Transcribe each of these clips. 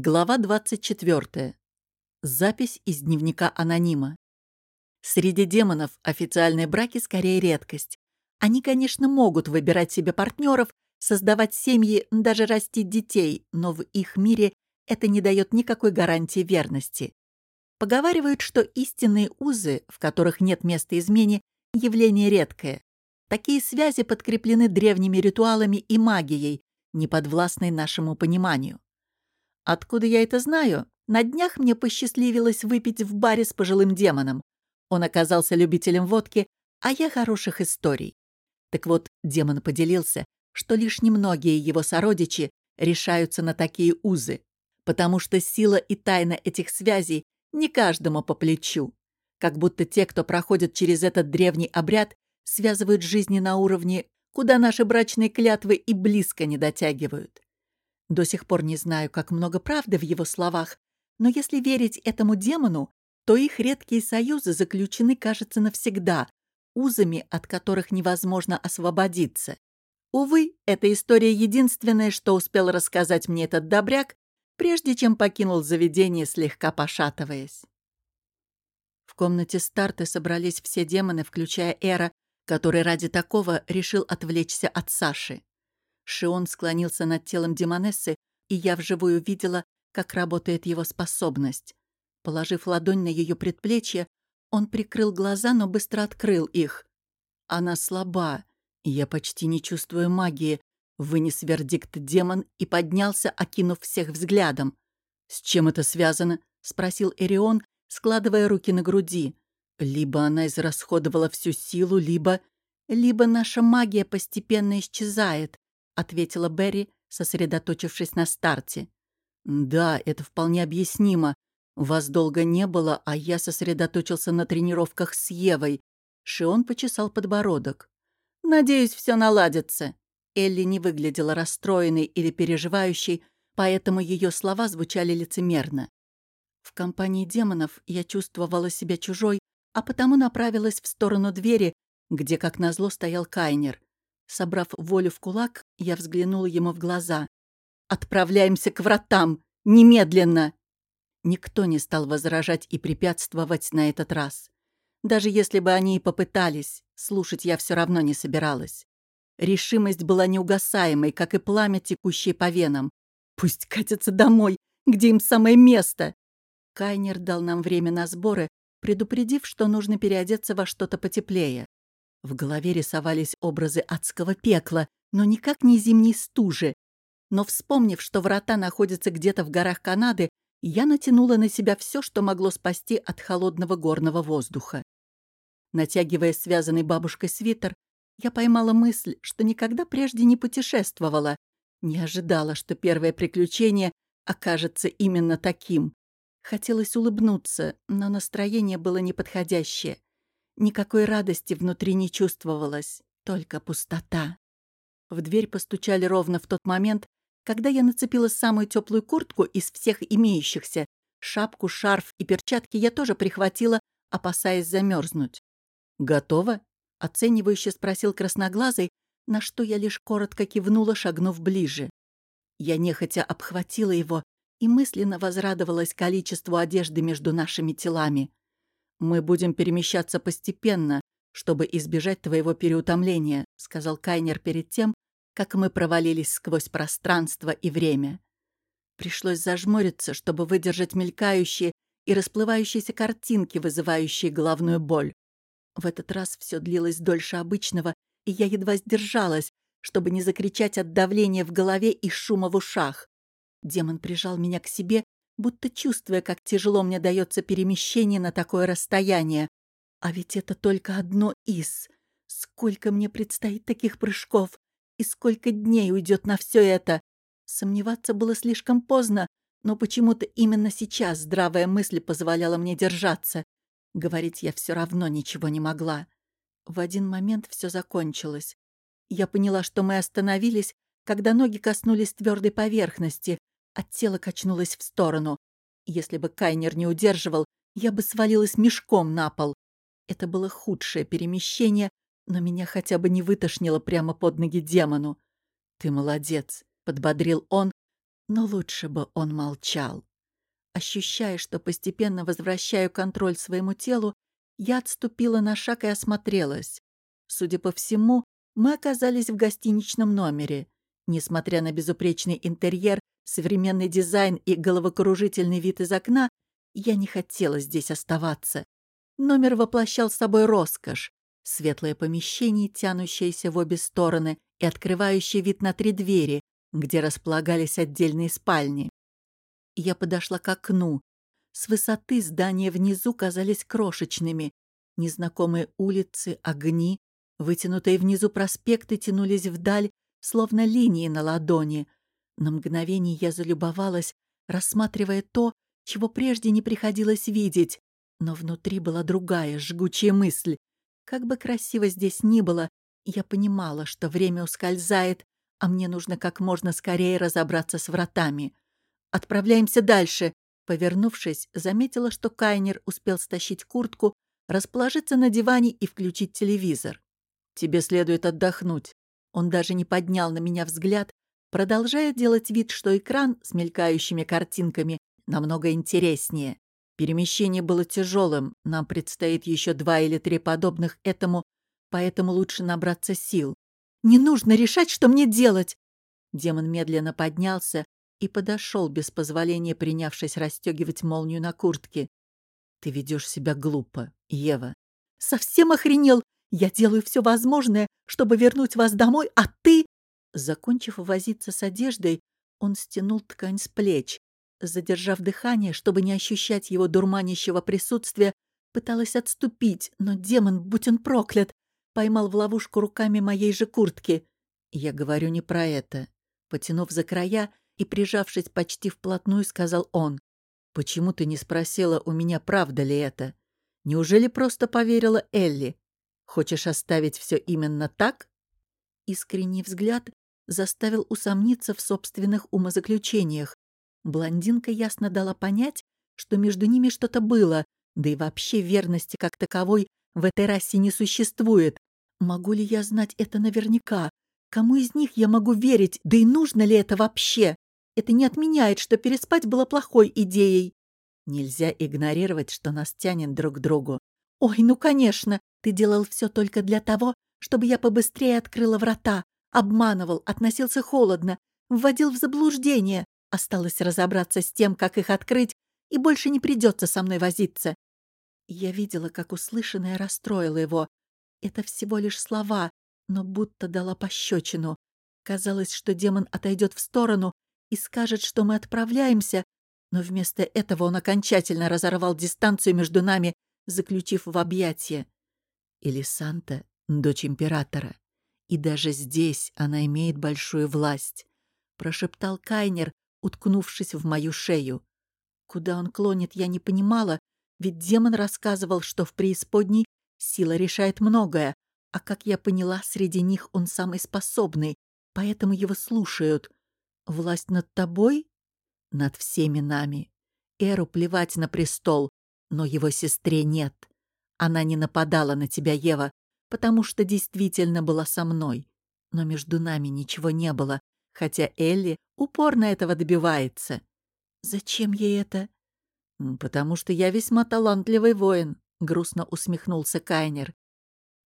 Глава 24. Запись из дневника анонима. Среди демонов официальные браки скорее редкость. Они, конечно, могут выбирать себе партнеров, создавать семьи, даже растить детей, но в их мире это не дает никакой гарантии верности. Поговаривают, что истинные узы, в которых нет места измене, явление редкое. Такие связи подкреплены древними ритуалами и магией, неподвластной нашему пониманию. Откуда я это знаю? На днях мне посчастливилось выпить в баре с пожилым демоном. Он оказался любителем водки, а я хороших историй. Так вот, демон поделился, что лишь немногие его сородичи решаются на такие узы, потому что сила и тайна этих связей не каждому по плечу. Как будто те, кто проходит через этот древний обряд, связывают жизни на уровне, куда наши брачные клятвы и близко не дотягивают. До сих пор не знаю, как много правды в его словах, но если верить этому демону, то их редкие союзы заключены, кажется, навсегда, узами, от которых невозможно освободиться. Увы, эта история единственная, что успел рассказать мне этот добряк, прежде чем покинул заведение, слегка пошатываясь. В комнате старты собрались все демоны, включая Эра, который ради такого решил отвлечься от Саши. Шион склонился над телом Демонессы, и я вживую видела, как работает его способность. Положив ладонь на ее предплечье, он прикрыл глаза, но быстро открыл их. Она слаба, я почти не чувствую магии, вынес вердикт демон и поднялся, окинув всех взглядом. «С чем это связано?» — спросил Эрион, складывая руки на груди. «Либо она израсходовала всю силу, либо...» «Либо наша магия постепенно исчезает», ответила Берри, сосредоточившись на старте. «Да, это вполне объяснимо. Вас долго не было, а я сосредоточился на тренировках с Евой». Шион почесал подбородок. «Надеюсь, все наладится». Элли не выглядела расстроенной или переживающей, поэтому ее слова звучали лицемерно. В компании демонов я чувствовала себя чужой, а потому направилась в сторону двери, где, как назло, стоял Кайнер. Собрав волю в кулак, я взглянула ему в глаза. «Отправляемся к вратам! Немедленно!» Никто не стал возражать и препятствовать на этот раз. Даже если бы они и попытались, слушать я все равно не собиралась. Решимость была неугасаемой, как и пламя, текущее по венам. «Пусть катятся домой, где им самое место!» Кайнер дал нам время на сборы, предупредив, что нужно переодеться во что-то потеплее. В голове рисовались образы адского пекла, но никак не зимней стужи. Но вспомнив, что врата находятся где-то в горах Канады, я натянула на себя все, что могло спасти от холодного горного воздуха. Натягивая связанный бабушкой свитер, я поймала мысль, что никогда прежде не путешествовала, не ожидала, что первое приключение окажется именно таким. Хотелось улыбнуться, но настроение было неподходящее. Никакой радости внутри не чувствовалось, только пустота. В дверь постучали ровно в тот момент, когда я нацепила самую теплую куртку из всех имеющихся. Шапку, шарф и перчатки я тоже прихватила, опасаясь замерзнуть. «Готово?» — оценивающе спросил красноглазый, на что я лишь коротко кивнула, шагнув ближе. Я нехотя обхватила его и мысленно возрадовалась количеству одежды между нашими телами. «Мы будем перемещаться постепенно, чтобы избежать твоего переутомления», сказал Кайнер перед тем, как мы провалились сквозь пространство и время. Пришлось зажмуриться, чтобы выдержать мелькающие и расплывающиеся картинки, вызывающие головную боль. В этот раз все длилось дольше обычного, и я едва сдержалась, чтобы не закричать от давления в голове и шума в ушах. Демон прижал меня к себе будто чувствуя, как тяжело мне дается перемещение на такое расстояние. А ведь это только одно из. Сколько мне предстоит таких прыжков, и сколько дней уйдет на все это. Сомневаться было слишком поздно, но почему-то именно сейчас здравая мысль позволяла мне держаться. Говорить я все равно ничего не могла. В один момент все закончилось. Я поняла, что мы остановились, когда ноги коснулись твердой поверхности, от тела качнулось в сторону. Если бы Кайнер не удерживал, я бы свалилась мешком на пол. Это было худшее перемещение, но меня хотя бы не вытошнило прямо под ноги демону. «Ты молодец», — подбодрил он, Но лучше бы он молчал. Ощущая, что постепенно возвращаю контроль своему телу, я отступила на шаг и осмотрелась. Судя по всему, мы оказались в гостиничном номере. Несмотря на безупречный интерьер, современный дизайн и головокружительный вид из окна, я не хотела здесь оставаться. Номер воплощал собой роскошь. Светлое помещение, тянущееся в обе стороны и открывающее вид на три двери, где располагались отдельные спальни. Я подошла к окну. С высоты здания внизу казались крошечными. Незнакомые улицы, огни, вытянутые внизу проспекты тянулись вдаль, словно линии на ладони. На мгновение я залюбовалась, рассматривая то, чего прежде не приходилось видеть. Но внутри была другая, жгучая мысль. Как бы красиво здесь ни было, я понимала, что время ускользает, а мне нужно как можно скорее разобраться с вратами. «Отправляемся дальше!» Повернувшись, заметила, что Кайнер успел стащить куртку, расположиться на диване и включить телевизор. «Тебе следует отдохнуть». Он даже не поднял на меня взгляд, продолжая делать вид, что экран с мелькающими картинками намного интереснее. Перемещение было тяжелым, нам предстоит еще два или три подобных этому, поэтому лучше набраться сил. «Не нужно решать, что мне делать!» Демон медленно поднялся и подошел, без позволения принявшись расстегивать молнию на куртке. «Ты ведешь себя глупо, Ева». «Совсем охренел! Я делаю все возможное, чтобы вернуть вас домой, а ты...» Закончив возиться с одеждой, он стянул ткань с плеч. Задержав дыхание, чтобы не ощущать его дурманящего присутствия, пыталась отступить, но демон, будь он проклят, поймал в ловушку руками моей же куртки. Я говорю не про это. Потянув за края и прижавшись почти вплотную, сказал он. «Почему ты не спросила у меня, правда ли это? Неужели просто поверила Элли? Хочешь оставить все именно так?» Искренний взгляд заставил усомниться в собственных умозаключениях. Блондинка ясно дала понять, что между ними что-то было, да и вообще верности как таковой в этой расе не существует. Могу ли я знать это наверняка? Кому из них я могу верить? Да и нужно ли это вообще? Это не отменяет, что переспать было плохой идеей. Нельзя игнорировать, что нас тянет друг к другу. Ой, ну конечно, ты делал все только для того, чтобы я побыстрее открыла врата. Обманывал, относился холодно, вводил в заблуждение. Осталось разобраться с тем, как их открыть, и больше не придется со мной возиться. Я видела, как услышанное расстроило его, это всего лишь слова, но будто дала пощечину. Казалось, что демон отойдет в сторону и скажет, что мы отправляемся, но вместо этого он окончательно разорвал дистанцию между нами, заключив в объятия. Элисанта — дочь императора, и даже здесь она имеет большую власть, прошептал Кайнер, уткнувшись в мою шею. Куда он клонит, я не понимала, ведь демон рассказывал, что в преисподней Сила решает многое, а, как я поняла, среди них он самый способный, поэтому его слушают. Власть над тобой? Над всеми нами. Эру плевать на престол, но его сестре нет. Она не нападала на тебя, Ева, потому что действительно была со мной. Но между нами ничего не было, хотя Элли упорно этого добивается. Зачем ей это? Потому что я весьма талантливый воин. — грустно усмехнулся Кайнер.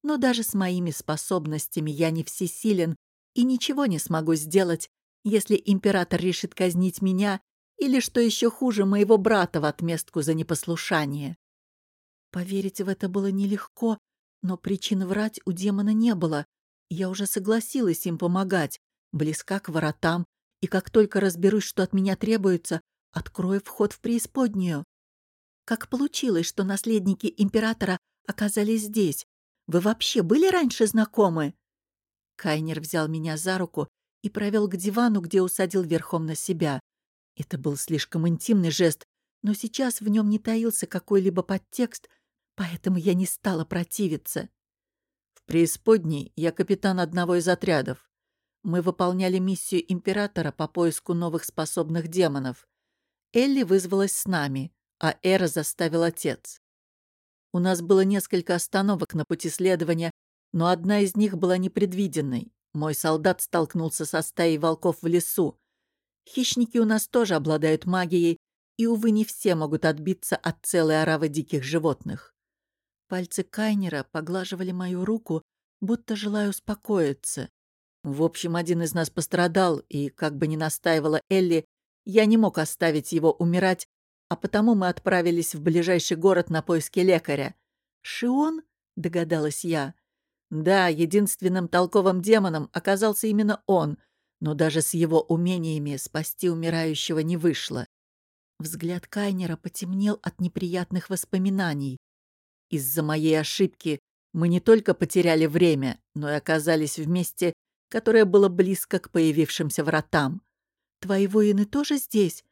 «Но даже с моими способностями я не всесилен и ничего не смогу сделать, если император решит казнить меня или, что еще хуже, моего брата в отместку за непослушание». Поверить в это было нелегко, но причин врать у демона не было. Я уже согласилась им помогать, близка к воротам, и как только разберусь, что от меня требуется, открою вход в преисподнюю. Как получилось, что наследники императора оказались здесь? Вы вообще были раньше знакомы?» Кайнер взял меня за руку и провел к дивану, где усадил верхом на себя. Это был слишком интимный жест, но сейчас в нем не таился какой-либо подтекст, поэтому я не стала противиться. В преисподней я капитан одного из отрядов. Мы выполняли миссию императора по поиску новых способных демонов. Элли вызвалась с нами а Эра заставил отец. У нас было несколько остановок на пути следования, но одна из них была непредвиденной. Мой солдат столкнулся со стаей волков в лесу. Хищники у нас тоже обладают магией, и, увы, не все могут отбиться от целой оравы диких животных. Пальцы Кайнера поглаживали мою руку, будто желая успокоиться. В общем, один из нас пострадал, и, как бы ни настаивала Элли, я не мог оставить его умирать, а потому мы отправились в ближайший город на поиски лекаря. «Шион?» — догадалась я. Да, единственным толковым демоном оказался именно он, но даже с его умениями спасти умирающего не вышло. Взгляд Кайнера потемнел от неприятных воспоминаний. Из-за моей ошибки мы не только потеряли время, но и оказались в месте, которое было близко к появившимся вратам. Твои воины тоже здесь?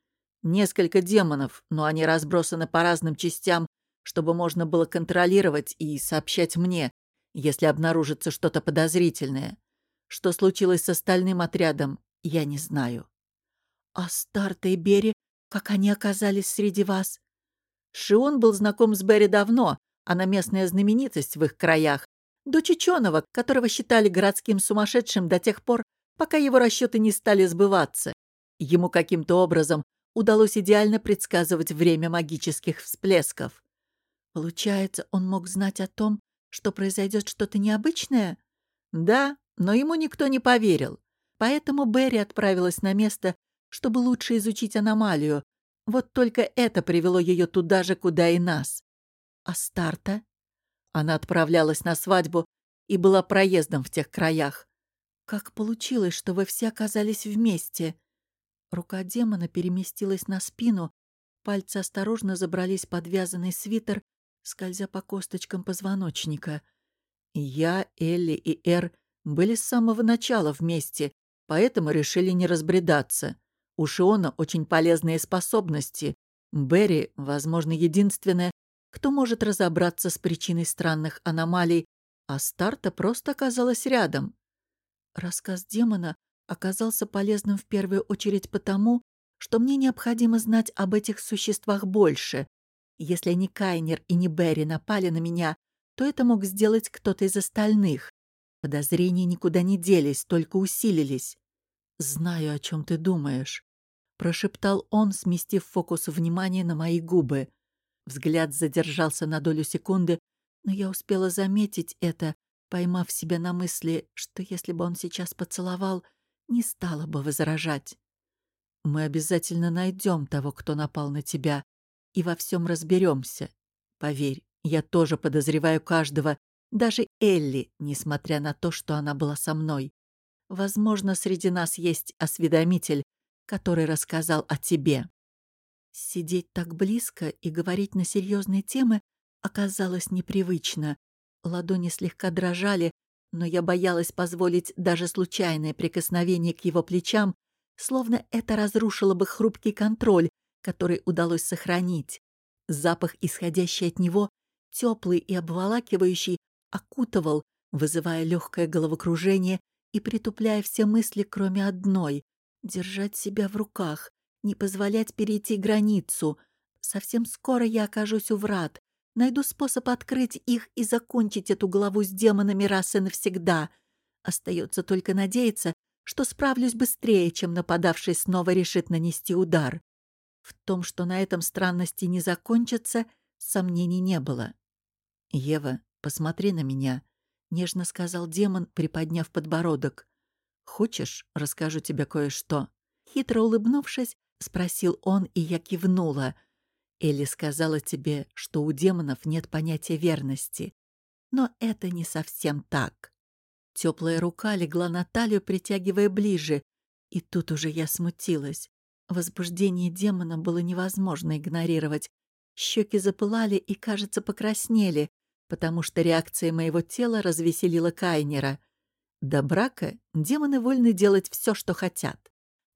Несколько демонов, но они разбросаны по разным частям, чтобы можно было контролировать и сообщать мне, если обнаружится что-то подозрительное. Что случилось с остальным отрядом, я не знаю. А Старта и Бери, как они оказались среди вас? Шион был знаком с Берри давно, она местная знаменитость в их краях. Дочь ученого, которого считали городским сумасшедшим до тех пор, пока его расчеты не стали сбываться. Ему каким-то образом удалось идеально предсказывать время магических всплесков. Получается, он мог знать о том, что произойдет что-то необычное? Да, но ему никто не поверил. Поэтому Берри отправилась на место, чтобы лучше изучить аномалию. Вот только это привело ее туда же, куда и нас. А старта? Она отправлялась на свадьбу и была проездом в тех краях. Как получилось, что вы все оказались вместе? Рука демона переместилась на спину, пальцы осторожно забрались под вязаный свитер, скользя по косточкам позвоночника. Я, Элли и Эр были с самого начала вместе, поэтому решили не разбредаться. У Шиона очень полезные способности. Берри, возможно, единственная, кто может разобраться с причиной странных аномалий, а Старта просто оказалась рядом. Рассказ демона оказался полезным в первую очередь потому, что мне необходимо знать об этих существах больше. Если не Кайнер и не Берри напали на меня, то это мог сделать кто-то из остальных. Подозрения никуда не делись, только усилились. «Знаю, о чем ты думаешь», — прошептал он, сместив фокус внимания на мои губы. Взгляд задержался на долю секунды, но я успела заметить это, поймав себя на мысли, что если бы он сейчас поцеловал, не стала бы возражать. «Мы обязательно найдем того, кто напал на тебя, и во всем разберемся. Поверь, я тоже подозреваю каждого, даже Элли, несмотря на то, что она была со мной. Возможно, среди нас есть осведомитель, который рассказал о тебе. Сидеть так близко и говорить на серьезные темы оказалось непривычно. Ладони слегка дрожали, но я боялась позволить даже случайное прикосновение к его плечам, словно это разрушило бы хрупкий контроль, который удалось сохранить. Запах, исходящий от него, теплый и обволакивающий, окутывал, вызывая легкое головокружение и притупляя все мысли, кроме одной — держать себя в руках, не позволять перейти границу. Совсем скоро я окажусь у врат, найду способ открыть их и закончить эту главу с демонами раз и навсегда. Остается только надеяться, что справлюсь быстрее, чем нападавший снова решит нанести удар. В том, что на этом странности не закончатся, сомнений не было. «Ева, посмотри на меня», — нежно сказал демон, приподняв подбородок. «Хочешь, расскажу тебе кое-что?» Хитро улыбнувшись, — спросил он, и я кивнула. «Элли сказала тебе, что у демонов нет понятия верности. Но это не совсем так». Теплая рука легла на талию, притягивая ближе, и тут уже я смутилась. Возбуждение демона было невозможно игнорировать. Щеки запылали и, кажется, покраснели, потому что реакция моего тела развеселила Кайнера. До брака демоны вольны делать все, что хотят.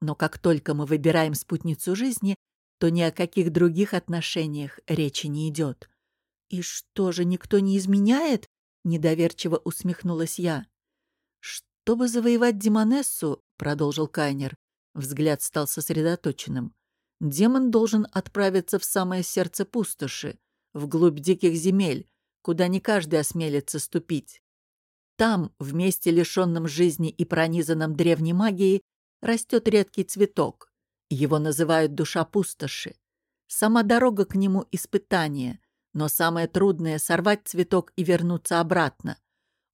Но как только мы выбираем спутницу жизни, то ни о каких других отношениях речи не идет. «И что же, никто не изменяет?» — недоверчиво усмехнулась я. «Чтобы завоевать Демонессу», — продолжил Кайнер, взгляд стал сосредоточенным, «демон должен отправиться в самое сердце пустоши, вглубь диких земель, куда не каждый осмелится ступить. Там, в месте, лишенном жизни и пронизанном древней магией, растет редкий цветок. Его называют душа пустоши. Сама дорога к нему — испытание, но самое трудное — сорвать цветок и вернуться обратно.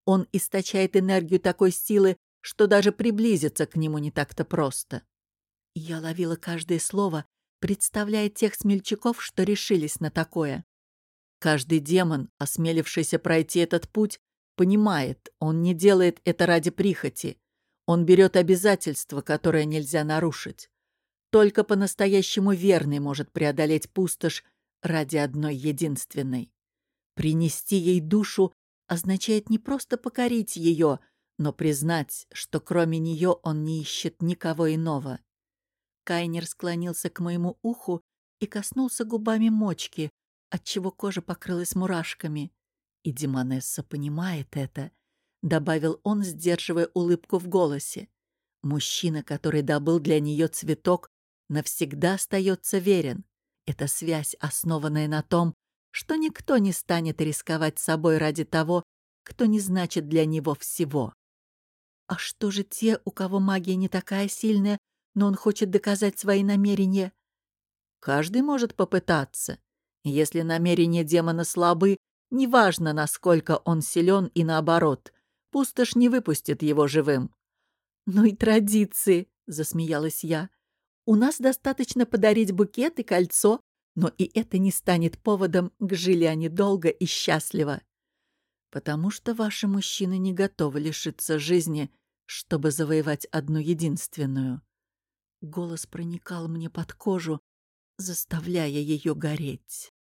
Он источает энергию такой силы, что даже приблизиться к нему не так-то просто. Я ловила каждое слово, представляя тех смельчаков, что решились на такое. Каждый демон, осмелившийся пройти этот путь, понимает, он не делает это ради прихоти. Он берет обязательство, которое нельзя нарушить. Только по-настоящему верный может преодолеть пустошь ради одной единственной. Принести ей душу означает не просто покорить ее, но признать, что кроме нее он не ищет никого иного. Кайнер склонился к моему уху и коснулся губами мочки, отчего кожа покрылась мурашками. И Димонесса понимает это, — добавил он, сдерживая улыбку в голосе. Мужчина, который добыл для нее цветок, навсегда остается верен. Это связь, основанная на том, что никто не станет рисковать собой ради того, кто не значит для него всего. А что же те, у кого магия не такая сильная, но он хочет доказать свои намерения? Каждый может попытаться. Если намерения демона слабы, неважно, насколько он силен и наоборот, пустошь не выпустит его живым. «Ну и традиции», — засмеялась я. «У нас достаточно подарить букет и кольцо, но и это не станет поводом к жили они долго и счастливо. Потому что ваши мужчины не готовы лишиться жизни, чтобы завоевать одну единственную. Голос проникал мне под кожу, заставляя ее гореть.